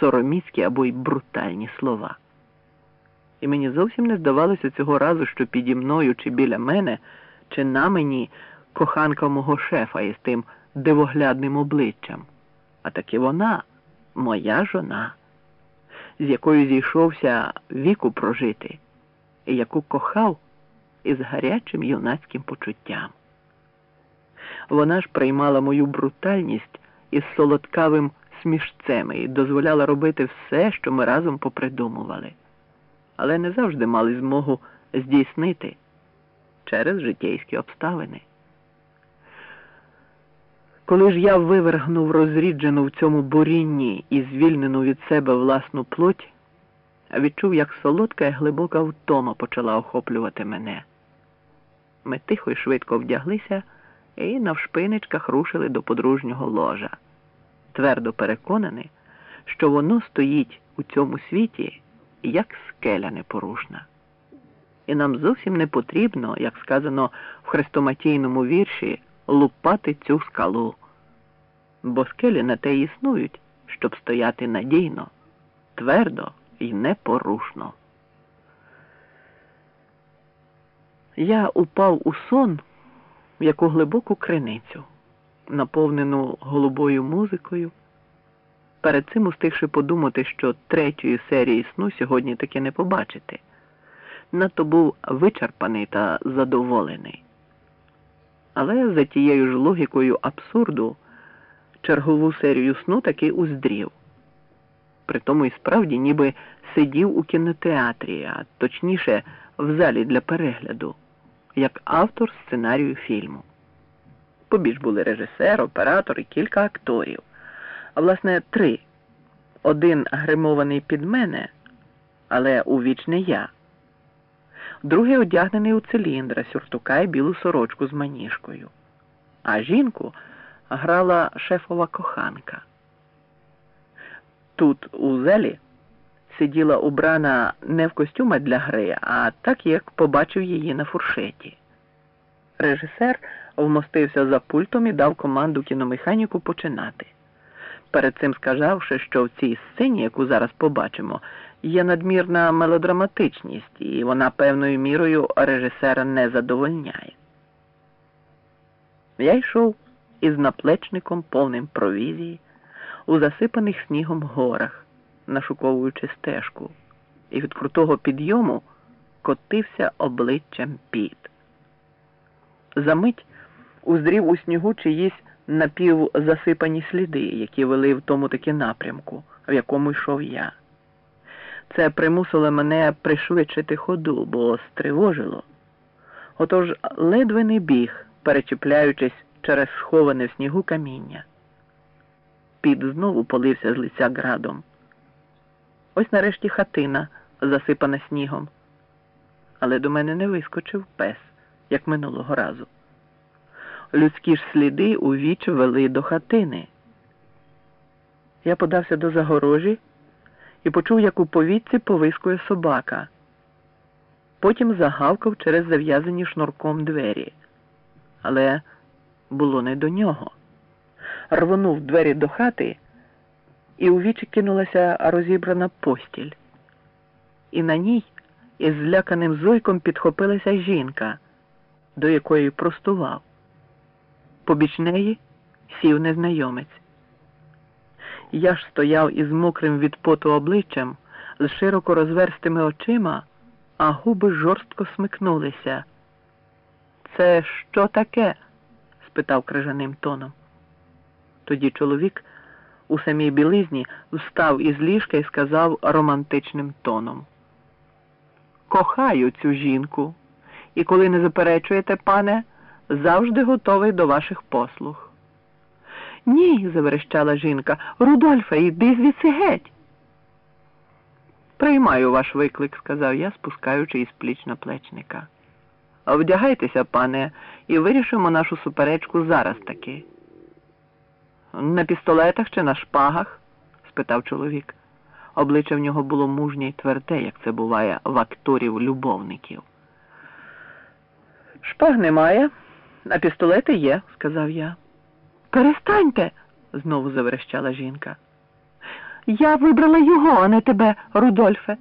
сороміцькі або й брутальні слова. І мені зовсім не здавалося цього разу, що піді мною чи біля мене, чи на мені коханка мого шефа із тим дивоглядним обличчям. А таки вона, моя жона, з якою зійшовся віку прожити, і яку кохав із гарячим юнацьким почуттям. Вона ж приймала мою брутальність із солодкавим смішцем і дозволяла робити все, що ми разом попридумували, але не завжди мали змогу здійснити через життєйські обставини. Коли ж я вивергнув розріджену в цьому бурінні і звільнену від себе власну плоть, відчув, як солодка і глибока втома почала охоплювати мене. Ми тихо й швидко вдяглися і навшпиничках рушили до подружнього ложа, твердо переконаний, що воно стоїть у цьому світі як скеля непорушна. І нам зовсім не потрібно, як сказано в хрестоматійному вірші, лупати цю скалу, бо скелі на те існують, щоб стояти надійно, твердо і непорушно. Я упав у сон в яку глибоку криницю, наповнену голубою музикою. Перед цим устигши подумати, що третьої серії сну сьогодні таки не побачити. Надто був вичерпаний та задоволений. Але за тією ж логікою абсурду чергову серію сну таки уздрів. Притому і справді ніби сидів у кінотеатрі, а точніше в залі для перегляду як автор сценарію фільму. Побіж були режисер, оператор і кілька акторів. А власне, три. Один гримований під мене, але у віч я. Другий одягнений у циліндра, сюртука і білу сорочку з маніжкою. А жінку грала шефова коханка. Тут, у зелі, сиділа убрана не в костюма для гри, а так, як побачив її на фуршеті. Режисер вмостився за пультом і дав команду кіномеханіку починати. Перед цим сказавши, що в цій сцені, яку зараз побачимо, є надмірна мелодраматичність, і вона певною мірою режисера не задовольняє. Я йшов із наплечником повним провізії у засипаних снігом горах нашуковуючи стежку, і від крутого підйому котився обличчям піт. Замить уздрів у снігу чиїсь напівзасипані сліди, які вели в тому таки напрямку, в якому йшов я. Це примусило мене пришвидшити ходу, бо стривожило. Отож ледве не біг, перечіпляючись через сховане в снігу каміння. Під знову полився з лиця градом. Ось нарешті хатина, засипана снігом. Але до мене не вискочив пес, як минулого разу. Людські ж сліди у віч вели до хатини. Я подався до загорожі і почув, як у повітці повискує собака. Потім загавкав через зав'язані шнурком двері. Але було не до нього. Рвонув двері до хати і у вічі кинулася розібрана постіль. І на ній із зляканим зойком підхопилася жінка, до якої простував. Побіч неї сів незнайомець. Я ж стояв із мокрим від поту обличчям, з широко розверстими очима, а губи жорстко смикнулися. Це що таке? спитав крижаним тоном. Тоді чоловік у самій білизні встав із ліжка і сказав романтичним тоном. Кохаю цю жінку, і коли не заперечуєте, пане, завжди готовий до ваших послуг. Ні, заверещала жінка, Рудольфе, йди звідси геть. Приймаю ваш виклик, сказав я, спускаючи із пліч наплечника. Вдягайтеся, пане, і вирішимо нашу суперечку зараз таки. На пістолетах чи на шпагах? спитав чоловік. Обличчя в нього було мужнє й тверде, як це буває в акторів любовників. Шпаг немає, а пістолети є, сказав я. Перестаньте, знову заверещала жінка. Я вибрала його, а не тебе, Рудольфе.